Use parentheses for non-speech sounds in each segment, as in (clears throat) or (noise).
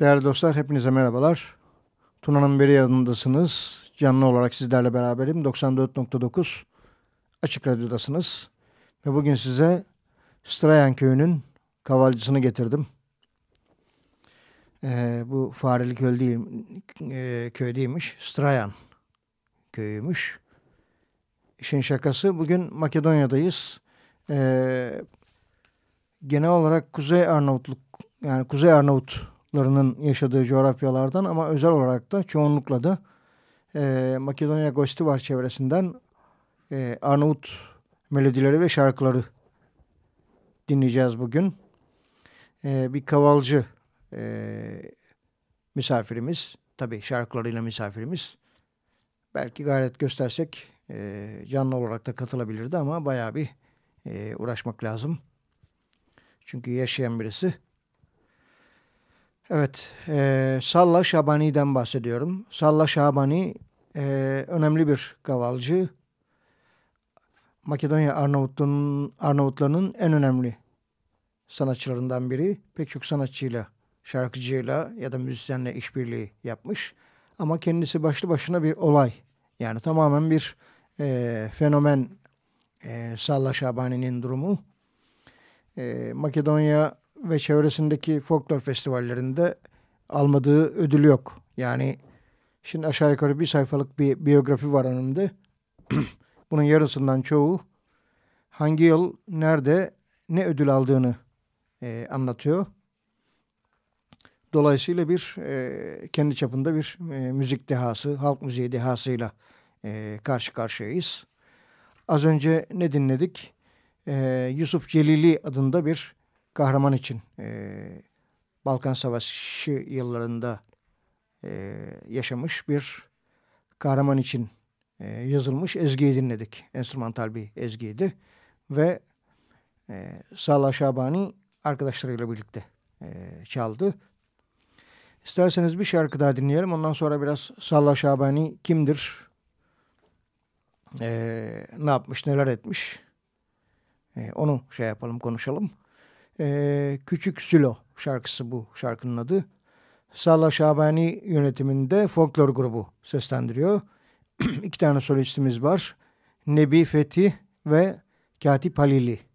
Değerli dostlar hepinize merhabalar. Tuna'nın beri yanındasınız. Canlı olarak sizlerle beraberim. 94.9 Açık Radyo'dasınız. Ve bugün size Strayan Köyü'nün kavalcısını getirdim. Ee, bu Fareli köy, değil, e, köy değilmiş. Strayan köyüymüş. işin şakası. Bugün Makedonya'dayız. Ee, genel olarak Kuzey Arnavutluk yani Kuzey Arnavutlarının yaşadığı coğrafyalardan ama özel olarak da çoğunlukla da e, Makedonya Gostivar çevresinden e, Arnavut melodileri ve şarkıları dinleyeceğiz bugün. E, bir kavalcı e, misafirimiz. Tabii şarkılarıyla misafirimiz. Belki gayret göstersek e, canlı olarak da katılabilirdi ama bayağı bir e, uğraşmak lazım. Çünkü yaşayan birisi. Evet, e, Salla Şabani'den bahsediyorum. Salla Şabani e, önemli bir kavalcı. Makedonya Arnavutluğunun, Arnavutlarının en önemli sanatçılarından biri. Pek çok sanatçıyla, şarkıcıyla ya da müzisyenle işbirliği yapmış. Ama kendisi başlı başına bir olay. Yani tamamen bir e, fenomen e, Salla Şabani'nin durumu. E, Makedonya ve çevresindeki folklor festivallerinde almadığı ödül yok. Yani şimdi aşağı yukarı bir sayfalık bir biyografi var önümde. (clears throat) Bunun yarısından çoğu hangi yıl, nerede, ne ödül aldığını e, anlatıyor. Dolayısıyla bir e, kendi çapında bir e, müzik dehası, halk müziği dehasıyla e, karşı karşıyayız. Az önce ne dinledik? E, Yusuf Celili adında bir kahraman için e, Balkan Savaşı yıllarında e, yaşamış bir kahraman için e, yazılmış ezgiyi dinledik. Enstrümantal bir ezgiydi. Ve e, Salah Şabani arkadaşlarıyla birlikte e, çaldı. İsterseniz bir şarkı daha dinleyelim. Ondan sonra biraz Salah Şabani kimdir? E, ne yapmış, neler etmiş? E, onu şey yapalım, konuşalım. E, Küçük Sülo şarkısı bu şarkının adı. Salah Şabani yönetiminde folklor grubu seslendiriyor. (clears throat) İki tane solistimiz var. Nebi Fethi ve Katip Halili.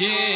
Jim.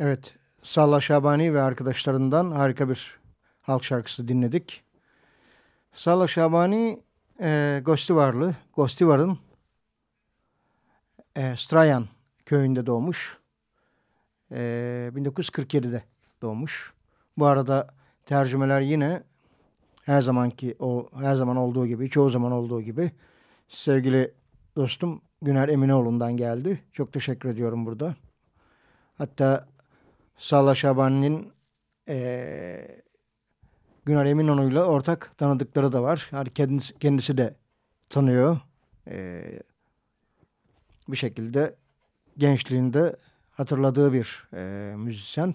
Evet, Salla Şabani ve arkadaşlarından harika bir halk şarkısı dinledik. Salla Şabani e, Gostivarlı, Gostivar'ın e, Strayan köyünde doğmuş. E, 1947'de doğmuş. Bu arada tercümeler yine her zamanki o her zaman olduğu gibi, çoğu zaman olduğu gibi sevgili dostum Güner Eminoğlu'ndan geldi. Çok teşekkür ediyorum burada. Hatta Salla Şaban'ın e, Güner Eminoğlu'yla ortak tanıdıkları da var. Yani kendisi, kendisi de tanıyor. E, bir şekilde gençliğinde hatırladığı bir e, müzisyen.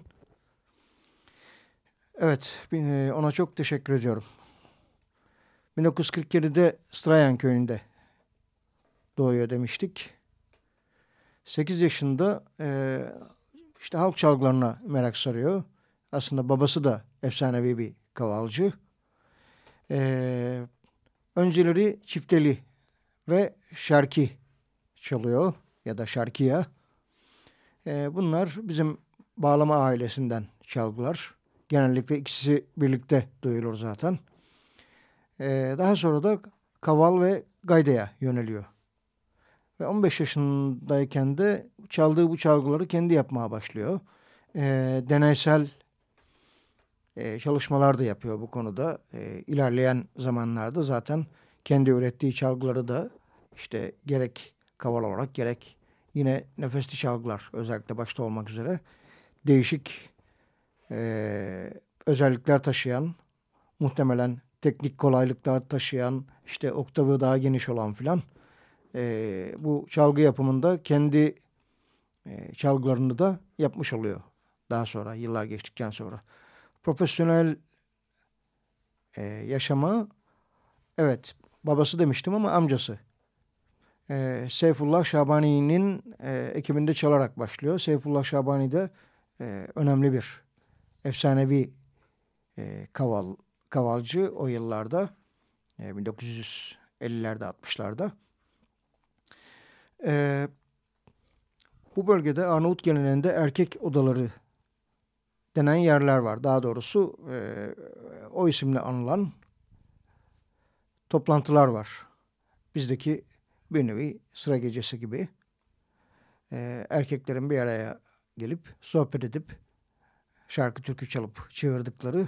Evet, e, ona çok teşekkür ediyorum. 1947'de Strayan köyünde doğuyor demiştik. 8 yaşında e, işte halk çalgılarına merak sarıyor. Aslında babası da efsanevi bir kavalcı. Ee, önceleri çifteli ve şarkı çalıyor ya da şarkıya. Ee, bunlar bizim bağlama ailesinden çalgılar. Genellikle ikisi birlikte duyulur zaten. Ee, daha sonra da kaval ve gaydaya yöneliyor. Ve 15 yaşındayken de çaldığı bu çalgıları kendi yapmaya başlıyor. E, deneysel e, çalışmalar da yapıyor bu konuda. E, ilerleyen zamanlarda zaten kendi ürettiği çalgıları da işte gerek kaval olarak gerek yine nefesli çalgılar özellikle başta olmak üzere değişik e, özellikler taşıyan muhtemelen teknik kolaylıklar taşıyan işte oktavı daha geniş olan filan e, bu çalgı yapımında kendi e, çalgılarını da yapmış oluyor. Daha sonra yıllar geçtikten sonra. Profesyonel e, yaşama evet babası demiştim ama amcası. E, Seyfullah Şabani'nin e, ekibinde çalarak başlıyor. Seyfullah Şabani de e, önemli bir efsanevi e, kaval, kavalcı o yıllarda. E, 1950'lerde 60'larda. E, bu bölgede Arnavut geleneğinde erkek odaları denen yerler var. Daha doğrusu e, o isimle anılan toplantılar var. Bizdeki bir nevi sıra gecesi gibi. E, erkeklerin bir araya gelip sohbet edip şarkı türkü çalıp çığırdıkları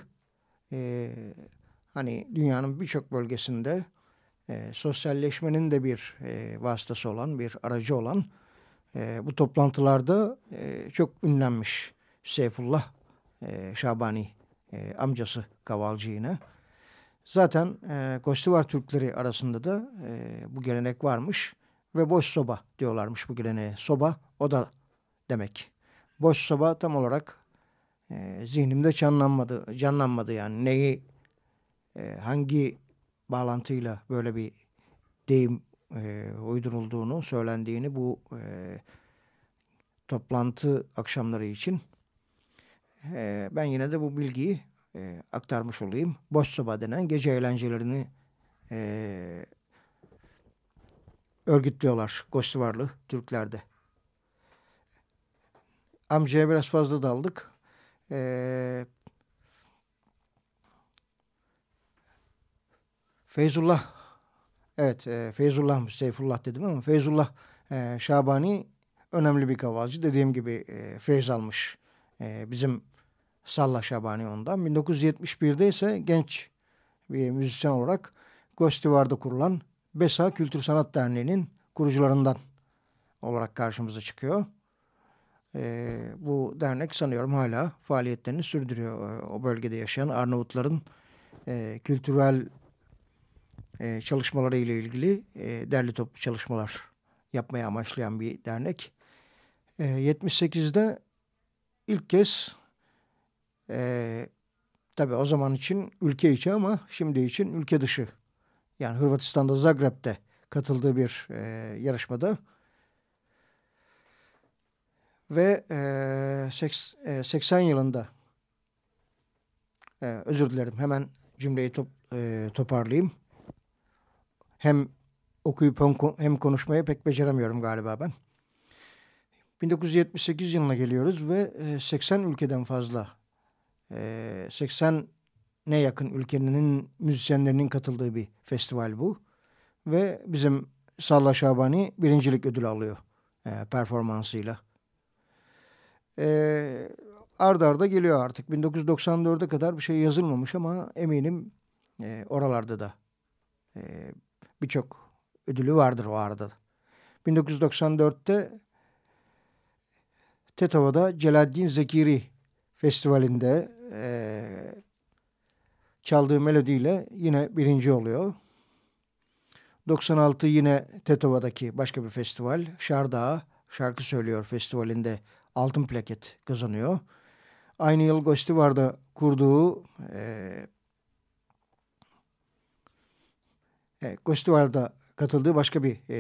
e, hani dünyanın birçok bölgesinde e, sosyalleşmenin de bir e, vasıtası olan, bir aracı olan e, bu toplantılarda e, çok ünlenmiş Seyfullah e, Şabani e, amcası kavalcı yine. Zaten e, Kostivar Türkleri arasında da e, bu gelenek varmış ve boş soba diyorlarmış bu geleneğe. Soba o da demek. Boş soba tam olarak e, zihnimde canlanmadı, canlanmadı yani neyi e, hangi bağlantıyla böyle bir deyim e, uydurulduğunu, söylendiğini bu e, toplantı akşamları için e, ben yine de bu bilgiyi e, aktarmış olayım. Boş soba denen gece eğlencelerini e, örgütlüyorlar Gostivarlı Türklerde. Amcaya biraz fazla daldık. E, Feyzullah evet e, Feyzullah Seyfullah dedim ama Feyzullah e, Şabani önemli bir kavalcı. Dediğim gibi e, feyz almış e, bizim Salla Şabani ondan. 1971'de ise genç bir müzisyen olarak Gostivar'da kurulan Besa Kültür Sanat Derneği'nin kurucularından olarak karşımıza çıkıyor. E, bu dernek sanıyorum hala faaliyetlerini sürdürüyor. O bölgede yaşayan Arnavutların e, kültürel e, çalışmaları ile ilgili e, derli toplu çalışmalar yapmaya amaçlayan bir dernek. E, 78'de ilk kez e, tabii o zaman için ülke içi ama şimdi için ülke dışı yani Hırvatistan'da Zagreb'de katıldığı bir e, yarışmada ve e, seks, e, 80 yılında e, özür dilerim hemen cümleyi top, e, toparlayayım. Hem okuyup hem konuşmayı pek beceremiyorum galiba ben. 1978 yılına geliyoruz ve 80 ülkeden fazla 80 ne yakın ülkenin müzisyenlerinin katıldığı bir festival bu. Ve bizim Salla Şabani birincilik ödülü alıyor performansıyla. E, arda arda geliyor artık. 1994'e kadar bir şey yazılmamış ama eminim e, oralarda da e, birçok ödülü vardır o arada. 1994'te Tetova'da Celaddin Zekiri Festivali'nde e, çaldığı melodiyle yine birinci oluyor. 96 yine Tetova'daki başka bir festival. Şardağa şarkı söylüyor festivalinde altın plaket kazanıyor. Aynı yıl Gostivar'da kurduğu e, e, Gostivar'da katıldığı başka bir e,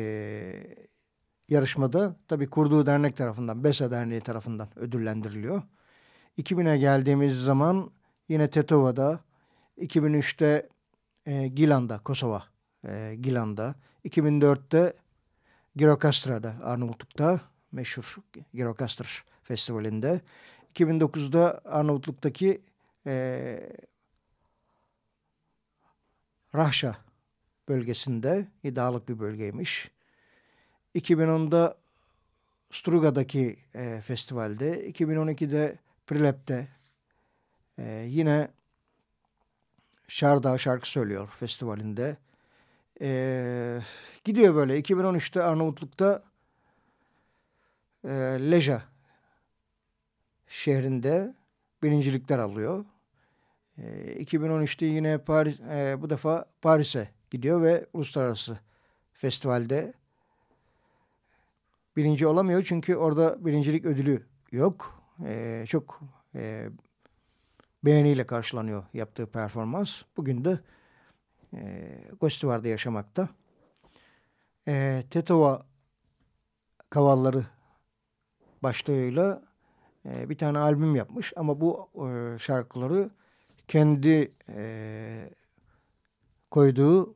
yarışmada tabii kurduğu dernek tarafından, BESA Derneği tarafından ödüllendiriliyor. 2000'e geldiğimiz zaman yine Tetova'da, 2003'te e, Gilan'da, Kosova e, Gilan'da, 2004'te Girokastra'da, Arnavutluk'ta meşhur Girokastr Festivali'nde, 2009'da Arnavutluk'taki e, Rahşa bölgesinde, dağlık bir bölgeymiş. 2010'da Struga'daki e, festivalde, 2012'de Prilep'te e, yine Şardağ şarkı söylüyor festivalinde. E, gidiyor böyle. 2013'te Arnavutluk'ta e, Leja şehrinde birincilikler alıyor. E, 2013'te yine Paris, e, bu defa Paris'e gidiyor ve uluslararası festivalde birinci olamıyor. Çünkü orada birincilik ödülü yok. Ee, çok e, beğeniyle karşılanıyor yaptığı performans. Bugün de e, Gostivar'da yaşamakta. E, Tetova Kavalları başlığıyla e, bir tane albüm yapmış. Ama bu e, şarkıları kendi e, koyduğu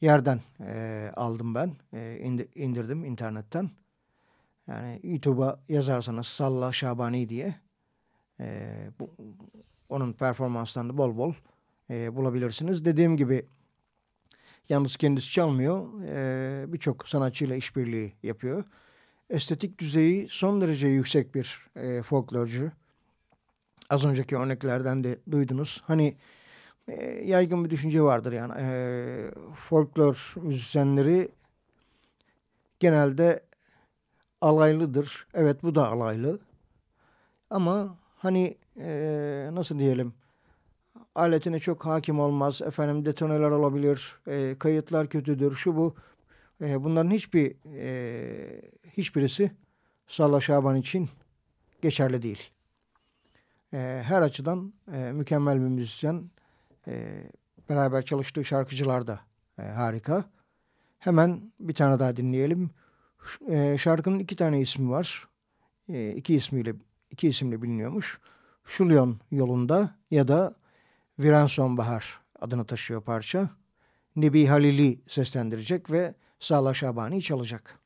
yerden e, aldım ben. E, indir, indirdim internetten. Yani YouTube'a yazarsanız Salla Şabani diye e, bu, onun performanslarını bol bol e, bulabilirsiniz. Dediğim gibi yalnız kendisi çalmıyor. E, Birçok sanatçıyla işbirliği yapıyor. Estetik düzeyi son derece yüksek bir e, folklorcu. Az önceki örneklerden de duydunuz. Hani e, yaygın bir düşünce vardır yani. E, folklor müzisyenleri genelde alaylıdır. Evet bu da alaylı. Ama hani e, nasıl diyelim aletine çok hakim olmaz. Efendim detoneler olabilir. E, kayıtlar kötüdür. Şu bu. E, bunların hiçbir e, hiçbirisi Salla Şaban için geçerli değil. E, her açıdan e, mükemmel bir müzisyen. E, beraber çalıştığı şarkıcılar da e, harika. Hemen bir tane daha dinleyelim. E, şarkının iki tane ismi var. E, iki ismiyle iki isimle biliniyormuş. Şulyon yolunda ya da Viran Sonbahar adını taşıyor parça. Nebi Halil'i seslendirecek ve Sağla Şabani çalacak.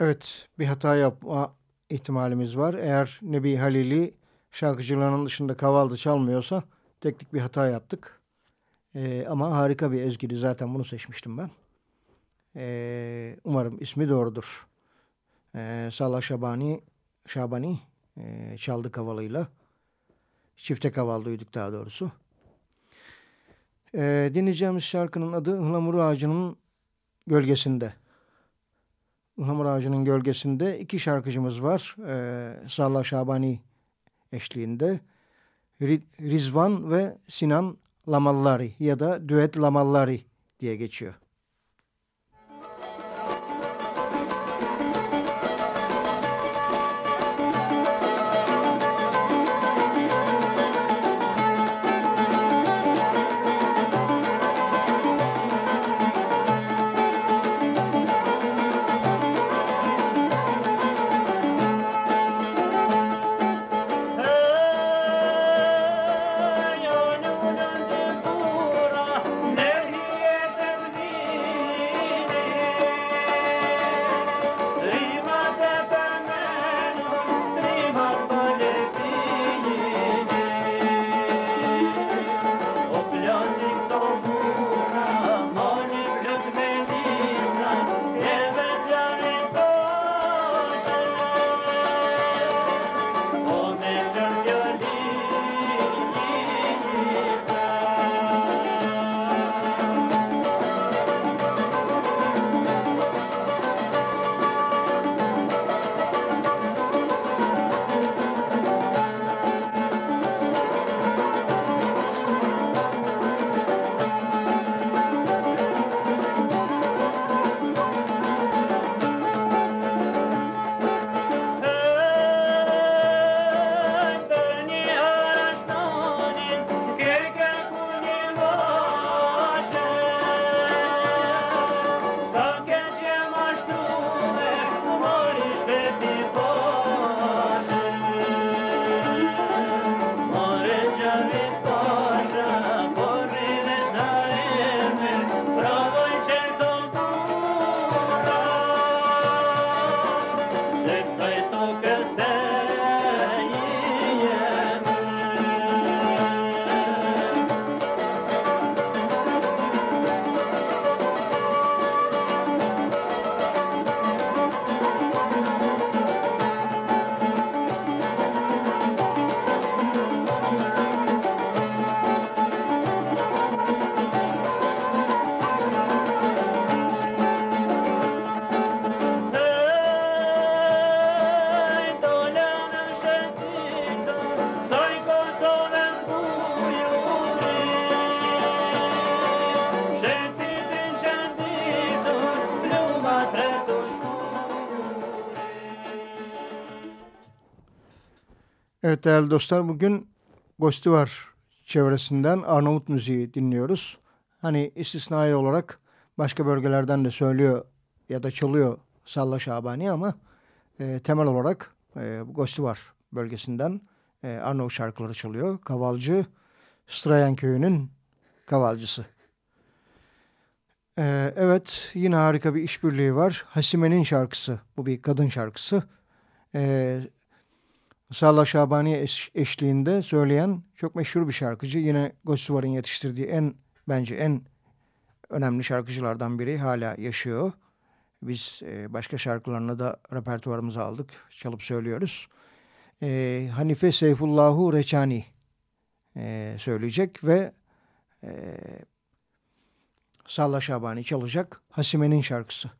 Evet bir hata yapma ihtimalimiz var. Eğer Nebi Halil'i şarkıcılarının dışında kavalda çalmıyorsa teknik bir hata yaptık. Ee, ama harika bir ezgili zaten bunu seçmiştim ben. Ee, umarım ismi doğrudur. Ee, Salah Şabani, Şabani e, çaldı kavalıyla. Çifte kaval duyduk daha doğrusu. Ee, dinleyeceğimiz şarkının adı Hılamur Ağacı'nın Gölgesinde. Ihlamur Ağacı'nın gölgesinde iki şarkıcımız var. Ee, Sallah Şabani eşliğinde. Rizvan ve Sinan Lamallari ya da Düet Lamallari diye geçiyor. Evet değerli dostlar bugün Gostivar çevresinden Arnavut müziği dinliyoruz. Hani istisnai olarak başka bölgelerden de söylüyor ya da çalıyor Salla Şabani ama e, temel olarak e, Gostivar bölgesinden e, Arnavut şarkıları çalıyor. Kavalcı Strayan köyünün kavalcısı. E, evet yine harika bir işbirliği var. Hasime'nin şarkısı bu bir kadın şarkısı. E, Salla Şabani eş, eşliğinde söyleyen çok meşhur bir şarkıcı. Yine Gostivar'ın yetiştirdiği en bence en önemli şarkıcılardan biri hala yaşıyor. Biz e, başka şarkılarını da repertuarımıza aldık. Çalıp söylüyoruz. E, Hanife Seyfullahu Reçani e, söyleyecek ve Salla Şabani çalacak. Hasime'nin şarkısı.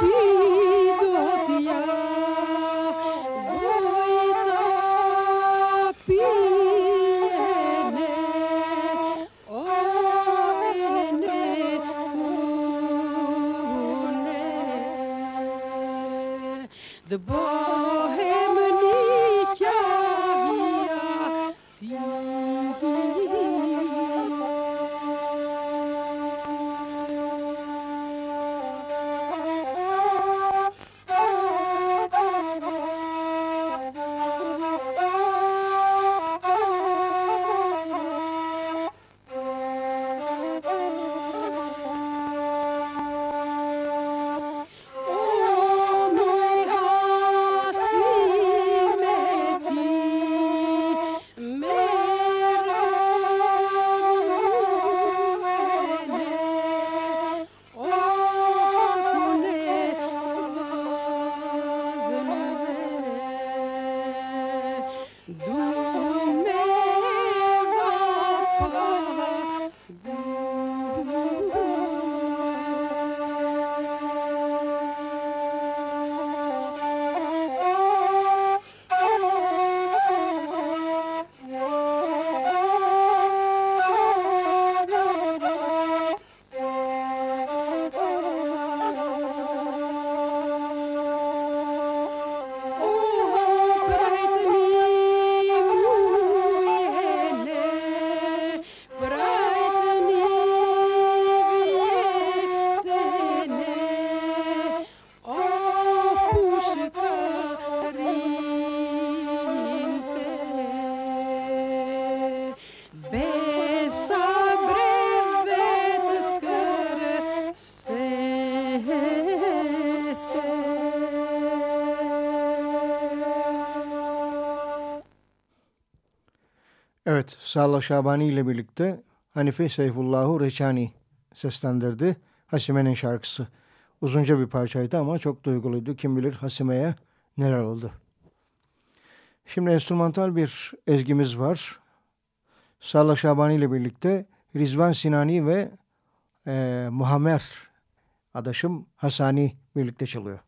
Woo! Evet, Sağla Şabani ile birlikte Hanife Seyfullahu Reçani seslendirdi. Hasime'nin şarkısı. Uzunca bir parçaydı ama çok duyguluydu. Kim bilir Hasime'ye neler oldu. Şimdi enstrümantal bir ezgimiz var. Sağla Şabani ile birlikte Rizvan Sinani ve e, Muhammer adaşım Hasani birlikte çalıyor.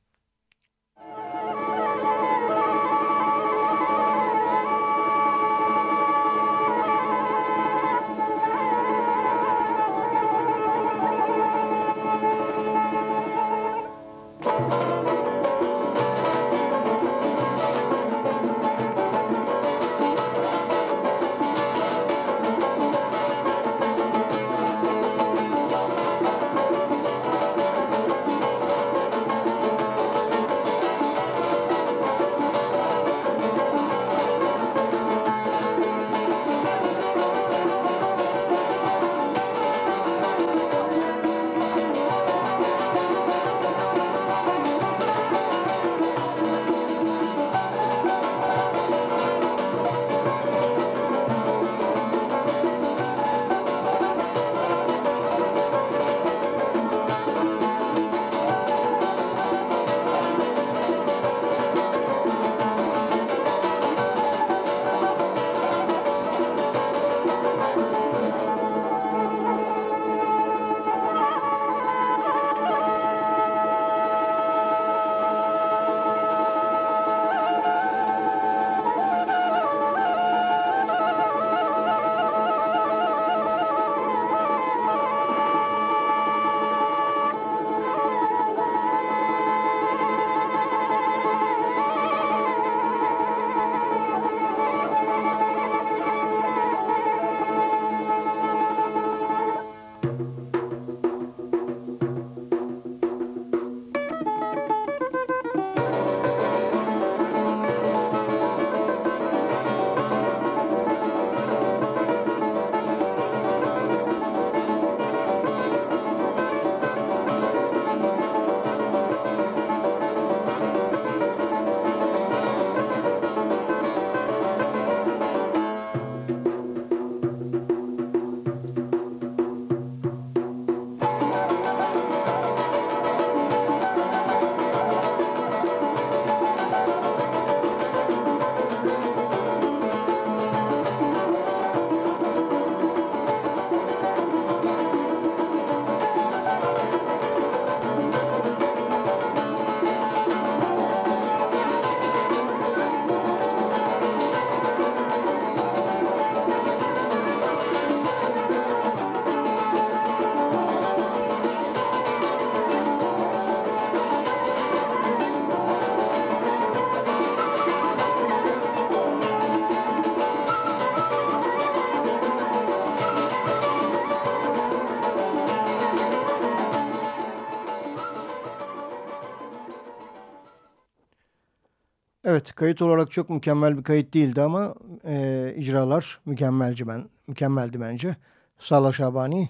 Evet kayıt olarak çok mükemmel bir kayıt değildi ama e, icralar mükemmelci ben, mükemmeldi bence. Salah Şabani,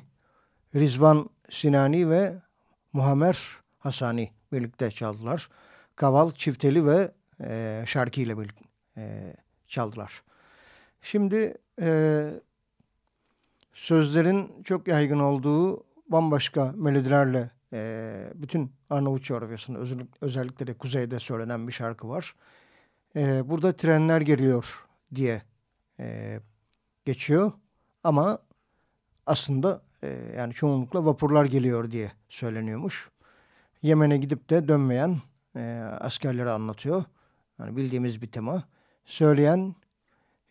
Rizvan Sinani ve Muhammer Hasani birlikte çaldılar. Kaval, çifteli ve e, şarkı ile birlikte e, çaldılar. Şimdi e, sözlerin çok yaygın olduğu bambaşka melodilerle e, bütün Arnavut coğrafyasında özellikle de kuzeyde söylenen bir şarkı var. E, burada trenler geliyor diye e, geçiyor ama aslında e, yani çoğunlukla vapurlar geliyor diye söyleniyormuş. Yemen'e gidip de dönmeyen e, askerleri anlatıyor. Yani bildiğimiz bir tema. Söyleyen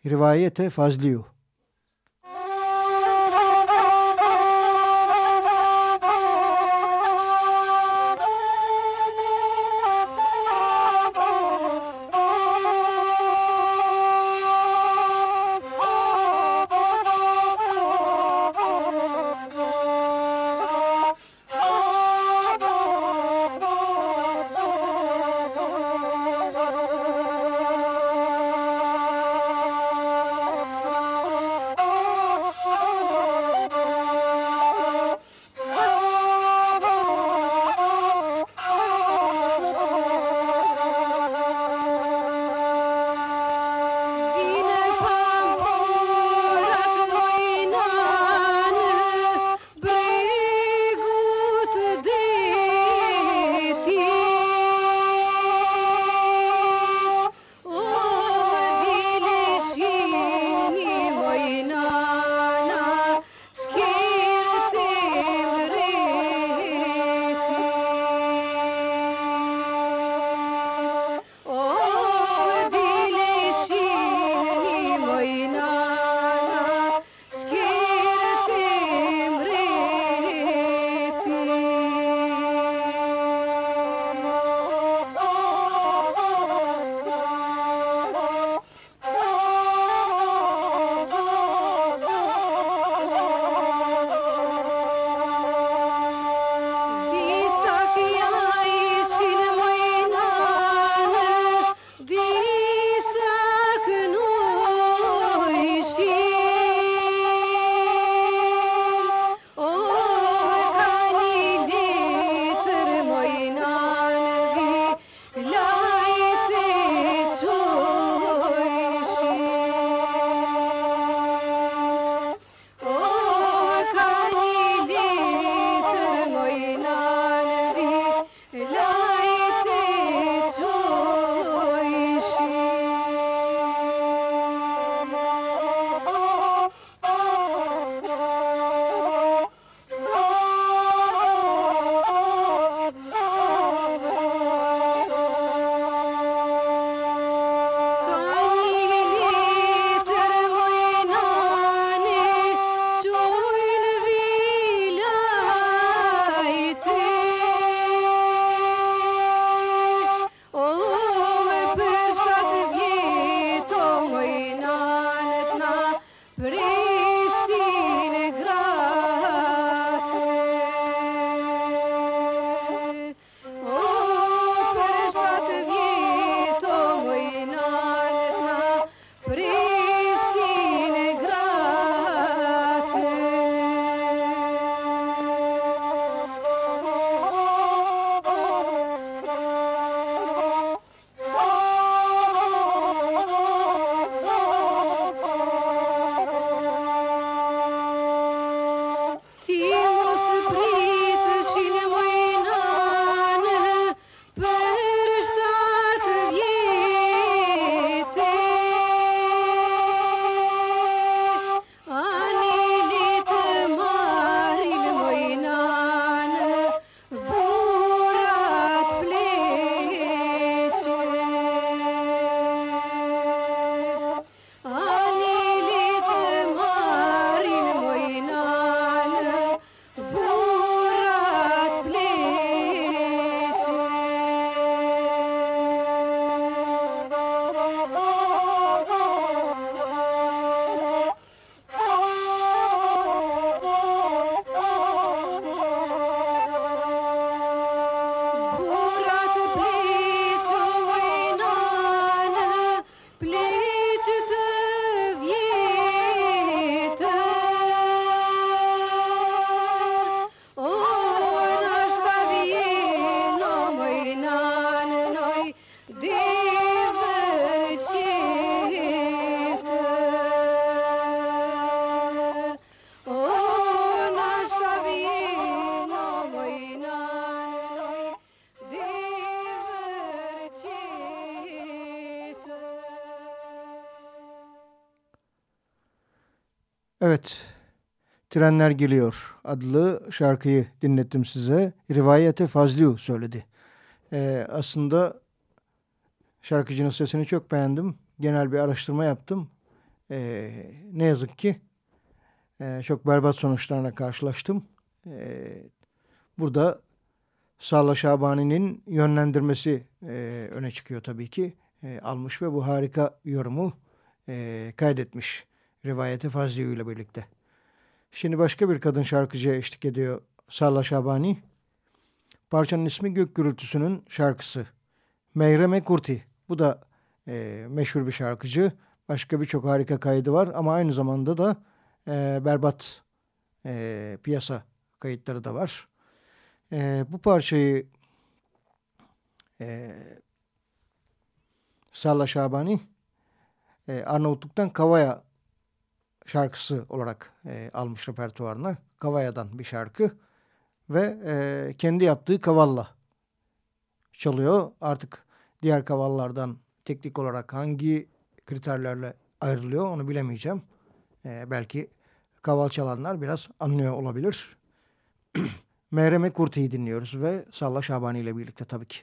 Rivayete Fazliyu. Evet, Trenler Geliyor adlı şarkıyı dinlettim size. Rivayete Fazliu söyledi. Ee, aslında şarkıcının sesini çok beğendim. Genel bir araştırma yaptım. Ee, ne yazık ki e, çok berbat sonuçlarına karşılaştım. Ee, burada Salla Şabani'nin yönlendirmesi e, öne çıkıyor tabii ki. E, almış ve bu harika yorumu e, kaydetmiş. Rivayeti Fazliyu ile birlikte. Şimdi başka bir kadın şarkıcıya eşlik ediyor Salla Şabani. Parçanın ismi Gök Gürültüsü'nün şarkısı. Meyreme Kurti. Bu da e, meşhur bir şarkıcı. Başka birçok harika kaydı var ama aynı zamanda da e, berbat e, piyasa kayıtları da var. E, bu parçayı e, Salla Şabani e, Arnavutluk'tan Kavaya şarkısı olarak e, almış repertuarına. Kavaya'dan bir şarkı ve e, kendi yaptığı kavalla çalıyor. Artık diğer kavallardan teknik olarak hangi kriterlerle ayrılıyor onu bilemeyeceğim. E, belki kaval çalanlar biraz anlıyor olabilir. (clears throat) Mehreme Kurti'yi dinliyoruz ve Salla Şabani ile birlikte tabii ki.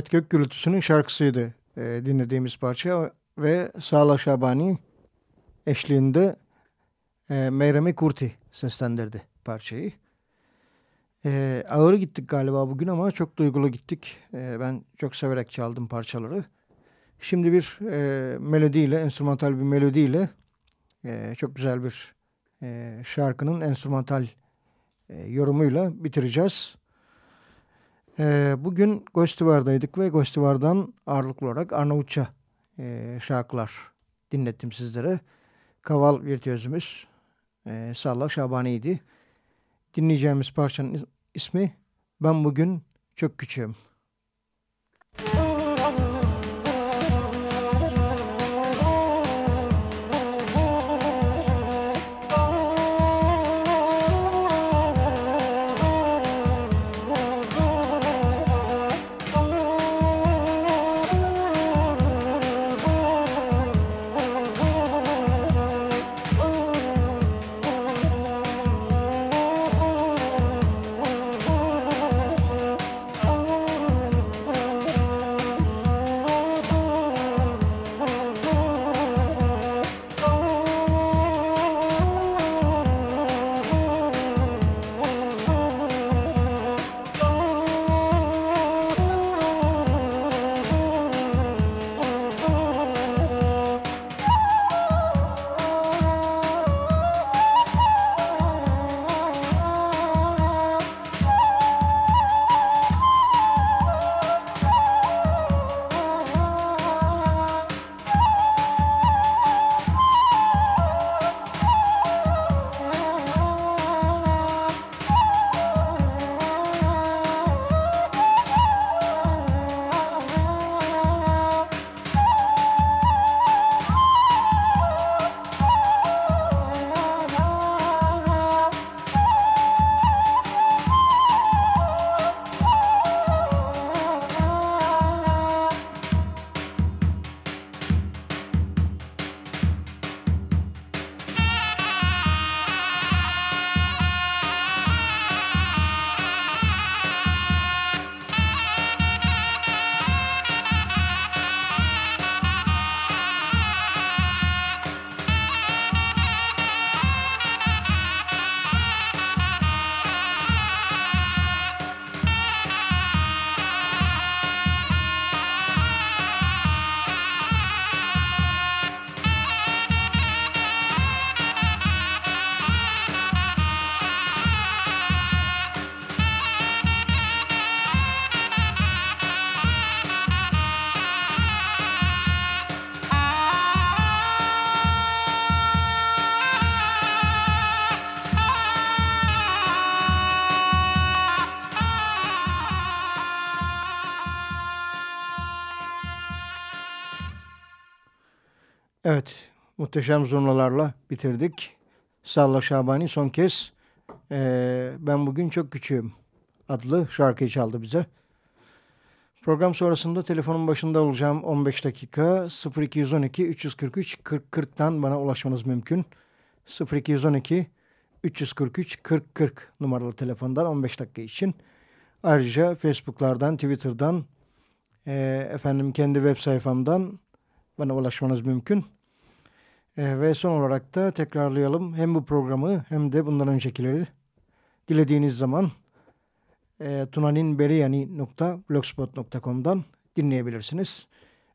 Evet Gök Gürültüsü'nün şarkısıydı e, dinlediğimiz parça ve Sağla Şabani eşliğinde e, Meyremi Kurti seslendirdi parçayı. E, ağır gittik galiba bugün ama çok duygulu gittik. E, ben çok severek çaldım parçaları. Şimdi bir e, melodiyle, enstrümantal bir melodiyle e, çok güzel bir e, şarkının enstrümantal e, yorumuyla bitireceğiz. E, bugün Gostivar'daydık ve Gostivar'dan ağırlıklı olarak Arnavutça e, şarkılar dinlettim sizlere. Kaval virtüözümüz e, Salla Şabani'ydi. Dinleyeceğimiz parçanın ismi Ben Bugün Çok Küçüğüm. Muhteşem zurnalarla bitirdik. Salla Şabani son kez e, Ben Bugün Çok Küçüğüm adlı şarkıyı çaldı bize. Program sonrasında telefonun başında olacağım 15 dakika 0212 343 40 40'tan bana ulaşmanız mümkün. 0212 343 40 40 numaralı telefondan 15 dakika için. Ayrıca Facebook'lardan, Twitter'dan, e, efendim kendi web sayfamdan bana ulaşmanız mümkün. E, ve son olarak da tekrarlayalım hem bu programı hem de bundan öncekileri dilediğiniz zaman e, tunaninberiyani.blogspot.com'dan dinleyebilirsiniz.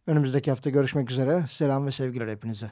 Önümüzdeki hafta görüşmek üzere. Selam ve sevgiler hepinize.